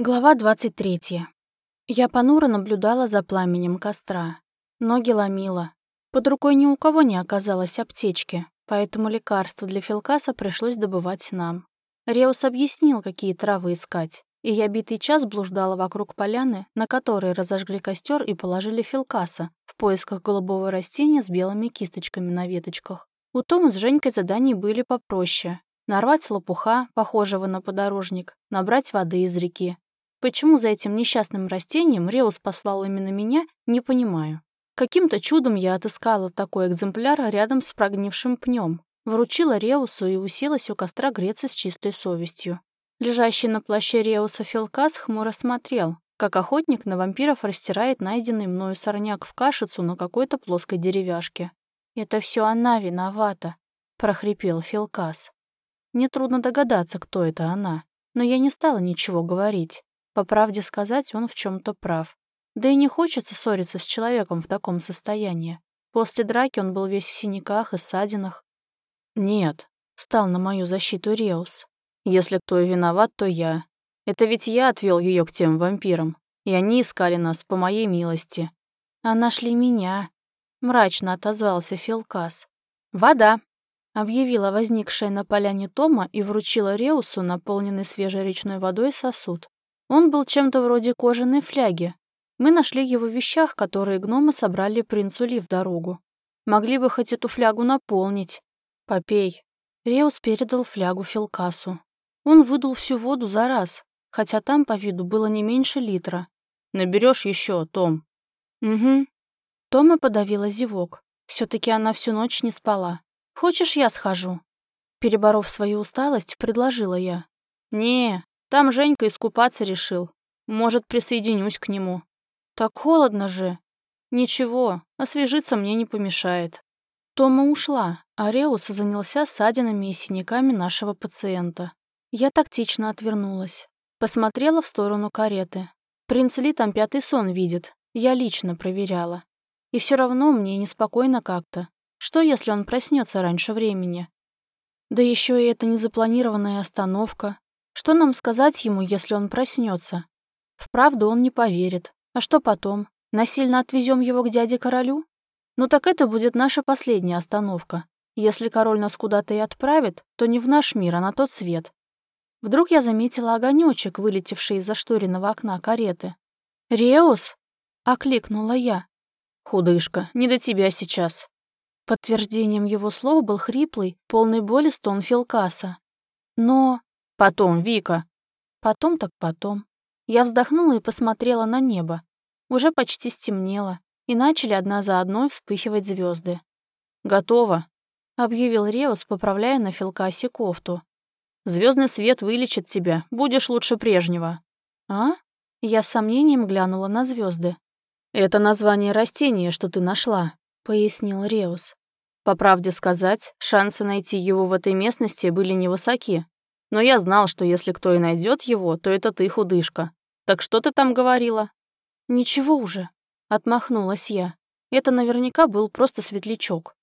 Глава 23. Я понуро наблюдала за пламенем костра. Ноги ломила. Под рукой ни у кого не оказалось аптечки, поэтому лекарство для Филкаса пришлось добывать нам. Реус объяснил, какие травы искать, и я битый час блуждала вокруг поляны, на которой разожгли костер и положили Филкаса в поисках голубого растения с белыми кисточками на веточках. У Тома с Женькой заданий были попроще. Нарвать лопуха, похожего на подорожник, набрать воды из реки, Почему за этим несчастным растением Реус послал именно меня, не понимаю. Каким-то чудом я отыскала такой экземпляр рядом с прогнившим пнем, вручила Реусу и уселась у костра греться с чистой совестью. Лежащий на плаще Реуса Филкас хмуро смотрел, как охотник на вампиров растирает найденный мною сорняк в кашицу на какой-то плоской деревяшке. «Это все она виновата», — прохрипел Филкас. Нетрудно догадаться, кто это она, но я не стала ничего говорить. По правде сказать, он в чем то прав. Да и не хочется ссориться с человеком в таком состоянии. После драки он был весь в синяках и ссадинах. «Нет», — стал на мою защиту Реус. «Если кто и виноват, то я. Это ведь я отвел ее к тем вампирам, и они искали нас по моей милости». «А нашли меня», — мрачно отозвался Филкас. «Вода», — объявила возникшая на поляне Тома и вручила Реусу наполненный свежей речной водой сосуд. Он был чем-то вроде кожаной фляги. Мы нашли его в вещах, которые гномы собрали принцу Ли в дорогу. Могли бы хоть эту флягу наполнить. Попей. Реус передал флягу Филкасу. Он выдул всю воду за раз, хотя там по виду было не меньше литра. Наберешь еще, Том. Угу. Тома подавила зевок. все таки она всю ночь не спала. Хочешь, я схожу? Переборов свою усталость, предложила я. «Не, там Женька искупаться решил. Может, присоединюсь к нему. Так холодно же. Ничего, освежиться мне не помешает. Тома ушла, а Реус занялся ссадинами и синяками нашего пациента. Я тактично отвернулась. Посмотрела в сторону кареты. Принц Ли там пятый сон видит. Я лично проверяла. И все равно мне неспокойно как-то. Что, если он проснется раньше времени? Да еще и эта незапланированная остановка. Что нам сказать ему, если он проснется? Вправду он не поверит. А что потом? Насильно отвезем его к дяде-королю? Ну так это будет наша последняя остановка. Если король нас куда-то и отправит, то не в наш мир, а на тот свет. Вдруг я заметила огонечек, вылетевший из зашторенного окна кареты. «Реус!» — окликнула я. «Худышка, не до тебя сейчас». Подтверждением его слов был хриплый, полный боли стон Филкаса. «Но...» Потом, Вика. Потом так потом. Я вздохнула и посмотрела на небо. Уже почти стемнело, и начали одна за одной вспыхивать звезды. «Готово», — объявил Реус, поправляя на Филкасе кофту. Звездный свет вылечит тебя, будешь лучше прежнего». «А?» Я с сомнением глянула на звезды. «Это название растения, что ты нашла», — пояснил Реус. «По правде сказать, шансы найти его в этой местности были невысоки. Но я знал, что если кто и найдет его, то это ты, худышка. Так что ты там говорила?» «Ничего уже», — отмахнулась я. Это наверняка был просто светлячок.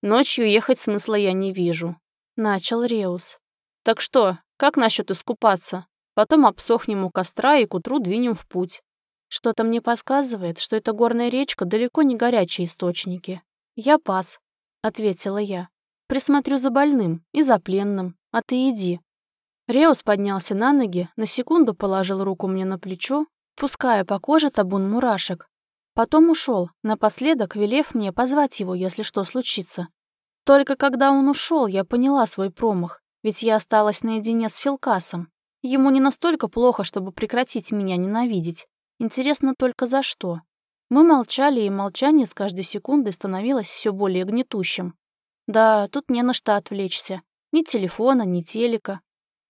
«Ночью ехать смысла я не вижу», — начал Реус. «Так что, как насчет искупаться? Потом обсохнем у костра и к утру двинем в путь. Что-то мне подсказывает, что эта горная речка далеко не горячие источники. Я пас», — ответила я. «Присмотрю за больным и за пленным, а ты иди, Реус поднялся на ноги, на секунду положил руку мне на плечо, пуская по коже табун мурашек. Потом ушел, напоследок велев мне позвать его, если что случится. Только когда он ушел, я поняла свой промах, ведь я осталась наедине с Филкасом. Ему не настолько плохо, чтобы прекратить меня ненавидеть. Интересно только за что. Мы молчали, и молчание с каждой секундой становилось все более гнетущим. Да, тут не на что отвлечься. Ни телефона, ни телека.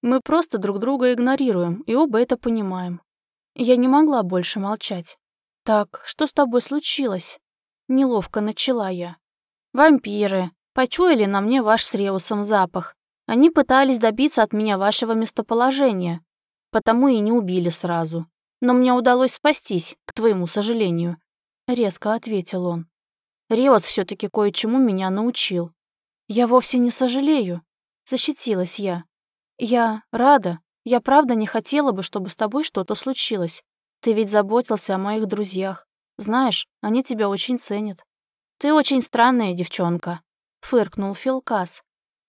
Мы просто друг друга игнорируем, и оба это понимаем. Я не могла больше молчать. «Так, что с тобой случилось?» Неловко начала я. «Вампиры. Почуяли на мне ваш с Реусом запах. Они пытались добиться от меня вашего местоположения, потому и не убили сразу. Но мне удалось спастись, к твоему сожалению», — резко ответил он. «Реус все таки кое-чему меня научил». «Я вовсе не сожалею», — защитилась я. Я рада, Я правда не хотела бы, чтобы с тобой что-то случилось. Ты ведь заботился о моих друзьях. Знаешь, они тебя очень ценят. Ты очень странная девчонка», — фыркнул Филкас.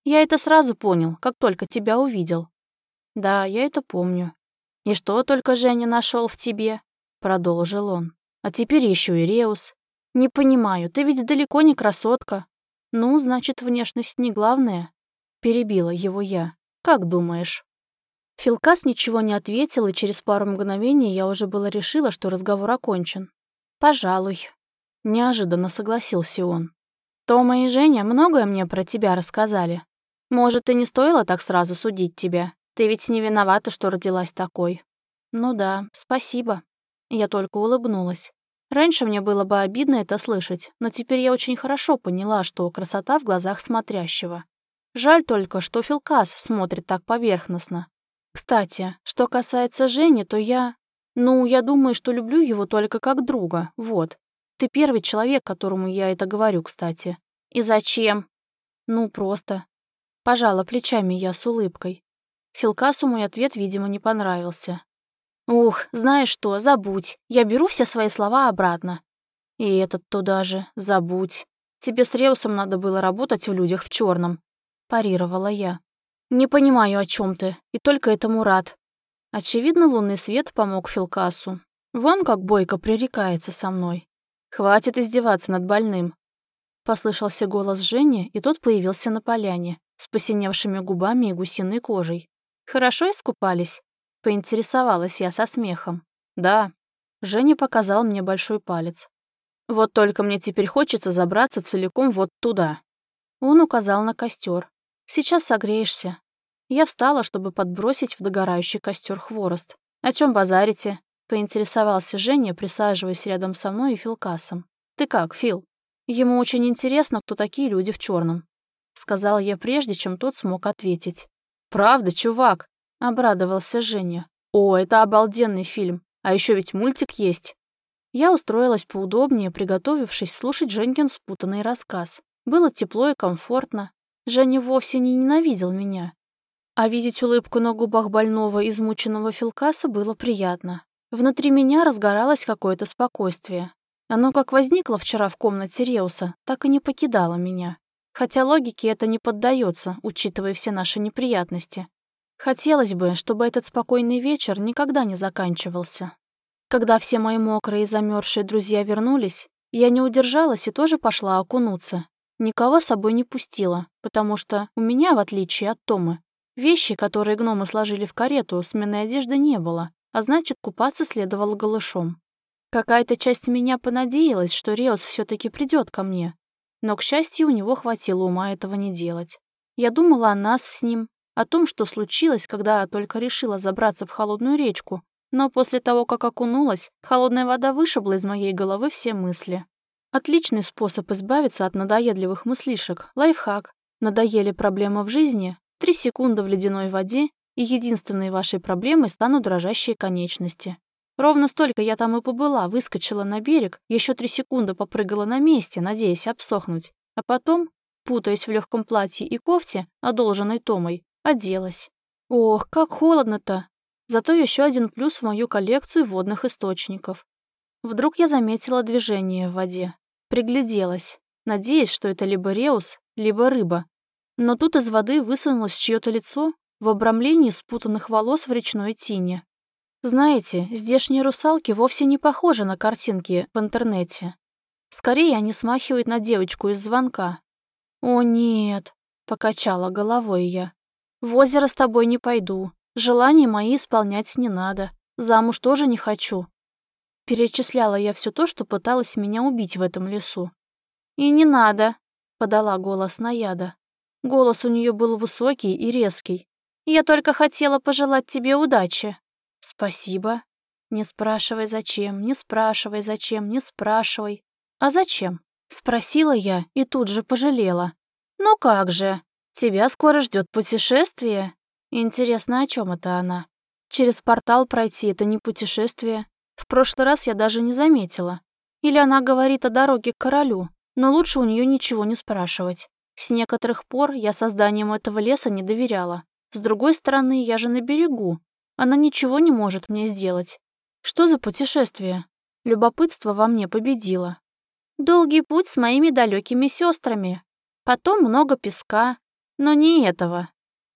«Я это сразу понял, как только тебя увидел». «Да, я это помню. И что только Женя нашел в тебе?» — продолжил он. «А теперь еще и Реус. Не понимаю, ты ведь далеко не красотка. Ну, значит, внешность не главное?» Перебила его я. «Как думаешь?» Филкас ничего не ответил, и через пару мгновений я уже было решила, что разговор окончен. «Пожалуй». Неожиданно согласился он. «Тома и Женя многое мне про тебя рассказали. Может, и не стоило так сразу судить тебя. Ты ведь не виновата, что родилась такой». «Ну да, спасибо». Я только улыбнулась. Раньше мне было бы обидно это слышать, но теперь я очень хорошо поняла, что красота в глазах смотрящего. Жаль только, что Филкас смотрит так поверхностно, кстати, что касается Жени, то я... Ну, я думаю, что люблю его только как друга, вот. Ты первый человек, которому я это говорю, кстати. И зачем? Ну, просто. Пожала плечами я с улыбкой. Филкасу мой ответ, видимо, не понравился. «Ух, знаешь что, забудь. Я беру все свои слова обратно». «И этот туда же. Забудь. Тебе с Реусом надо было работать в людях в черном, парировала я. «Не понимаю, о чем ты, и только этому рад». Очевидно, лунный свет помог Филкасу. Вон как бойко пререкается со мной. «Хватит издеваться над больным». Послышался голос Жени, и тот появился на поляне, с посиневшими губами и гусиной кожей. «Хорошо искупались?» — поинтересовалась я со смехом. «Да». Женя показал мне большой палец. «Вот только мне теперь хочется забраться целиком вот туда». Он указал на костер. «Сейчас согреешься. Я встала, чтобы подбросить в догорающий костер хворост. «О чем базарите?» — поинтересовался Женя, присаживаясь рядом со мной и Филкасом. «Ты как, Фил?» «Ему очень интересно, кто такие люди в черном, сказала я прежде, чем тот смог ответить. «Правда, чувак?» — обрадовался Женя. «О, это обалденный фильм. А еще ведь мультик есть». Я устроилась поудобнее, приготовившись слушать Женькин спутанный рассказ. Было тепло и комфортно. Женя вовсе не ненавидел меня. А видеть улыбку на губах больного, измученного Филкаса было приятно. Внутри меня разгоралось какое-то спокойствие. Оно как возникло вчера в комнате Реуса, так и не покидало меня. Хотя логике это не поддается, учитывая все наши неприятности. Хотелось бы, чтобы этот спокойный вечер никогда не заканчивался. Когда все мои мокрые и замерзшие друзья вернулись, я не удержалась и тоже пошла окунуться. Никого с собой не пустила, потому что у меня, в отличие от Томы, Вещи, которые гномы сложили в карету, сменной одежды не было, а значит, купаться следовало голышом. Какая-то часть меня понадеялась, что Реус все таки придет ко мне. Но, к счастью, у него хватило ума этого не делать. Я думала о нас с ним, о том, что случилось, когда только решила забраться в холодную речку, но после того, как окунулась, холодная вода вышибла из моей головы все мысли. Отличный способ избавиться от надоедливых мыслишек, лайфхак. Надоели проблемы в жизни, Три секунды в ледяной воде, и единственной вашей проблемой станут дрожащие конечности. Ровно столько я там и побыла, выскочила на берег, еще три секунды попрыгала на месте, надеясь обсохнуть, а потом, путаясь в легком платье и кофте, одолженной Томой, оделась. Ох, как холодно-то! Зато еще один плюс в мою коллекцию водных источников. Вдруг я заметила движение в воде. Пригляделась, надеясь, что это либо реус, либо рыба, но тут из воды высунулось чьё-то лицо в обрамлении спутанных волос в речной тине. Знаете, здешние русалки вовсе не похожи на картинки в интернете. Скорее, они смахивают на девочку из звонка. «О, нет», — покачала головой я. «В озеро с тобой не пойду. Желания мои исполнять не надо. Замуж тоже не хочу». Перечисляла я все то, что пыталась меня убить в этом лесу. «И не надо», — подала голос Наяда. Голос у нее был высокий и резкий. «Я только хотела пожелать тебе удачи». «Спасибо». «Не спрашивай, зачем, не спрашивай, зачем, не спрашивай». «А зачем?» Спросила я и тут же пожалела. «Ну как же? Тебя скоро ждет путешествие?» Интересно, о чем это она? Через портал пройти — это не путешествие. В прошлый раз я даже не заметила. Или она говорит о дороге к королю, но лучше у нее ничего не спрашивать. С некоторых пор я созданием этого леса не доверяла. С другой стороны, я же на берегу, Она ничего не может мне сделать. Что за путешествие? Любопытство во мне победило. Долгий путь с моими далекими сестрами. Потом много песка. Но не этого.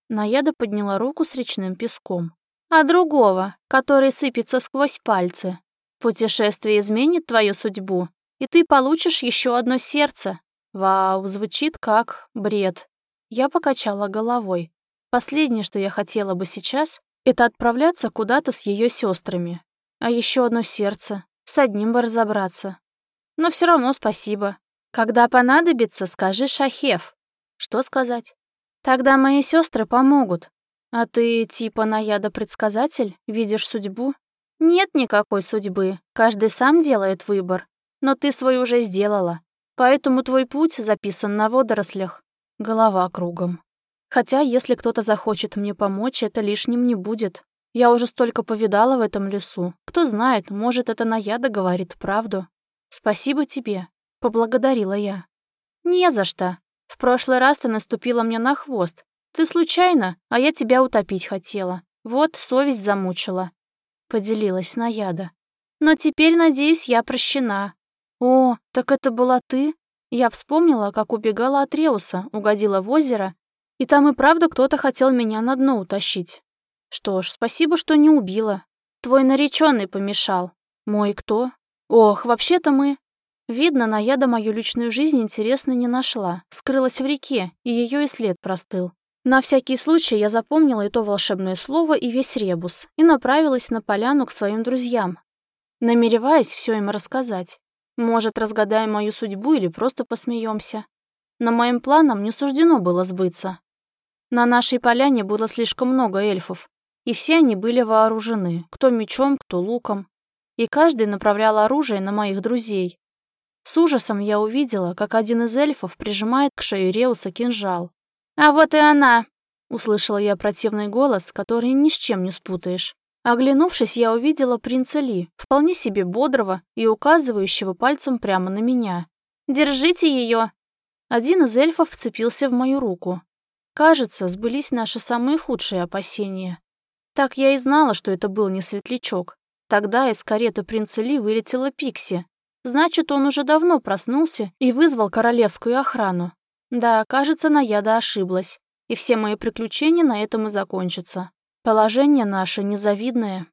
Наяда подняла руку с речным песком. А другого, который сыпется сквозь пальцы. Путешествие изменит твою судьбу, и ты получишь еще одно сердце. Вау, звучит как бред. Я покачала головой. Последнее, что я хотела бы сейчас, это отправляться куда-то с ее сестрами. А еще одно сердце. С одним бы разобраться. Но все равно спасибо. Когда понадобится, скажи Шахев. Что сказать? Тогда мои сестры помогут. А ты типа наяда-предсказатель? Видишь судьбу? Нет никакой судьбы. Каждый сам делает выбор. Но ты свой уже сделала. Поэтому твой путь записан на водорослях. Голова кругом. Хотя, если кто-то захочет мне помочь, это лишним не будет. Я уже столько повидала в этом лесу. Кто знает, может, это Наяда говорит правду. Спасибо тебе, поблагодарила я. Не за что. В прошлый раз ты наступила мне на хвост. Ты случайно, а я тебя утопить хотела. Вот, совесть замучила. Поделилась Наяда. Но теперь, надеюсь, я прощена. О, так это была ты? Я вспомнила, как убегала от Реуса, угодила в озеро, и там и правда кто-то хотел меня на дно утащить. Что ж, спасибо, что не убила. Твой нареченный помешал. Мой кто? Ох, вообще-то мы... Видно, Наяда мою личную жизнь интересно не нашла. Скрылась в реке, и ее и след простыл. На всякий случай я запомнила и то волшебное слово, и весь ребус, и направилась на поляну к своим друзьям, намереваясь все им рассказать. Может, разгадаем мою судьбу или просто посмеемся. Но моим планам не суждено было сбыться. На нашей поляне было слишком много эльфов, и все они были вооружены, кто мечом, кто луком. И каждый направлял оружие на моих друзей. С ужасом я увидела, как один из эльфов прижимает к шее Реуса кинжал. «А вот и она!» — услышала я противный голос, который ни с чем не спутаешь. Оглянувшись, я увидела принца Ли, вполне себе бодрого и указывающего пальцем прямо на меня. «Держите ее!» Один из эльфов вцепился в мою руку. Кажется, сбылись наши самые худшие опасения. Так я и знала, что это был не светлячок. Тогда из кареты принца Ли вылетела Пикси. Значит, он уже давно проснулся и вызвал королевскую охрану. Да, кажется, Наяда ошиблась. И все мои приключения на этом и закончатся. Положение наше незавидное.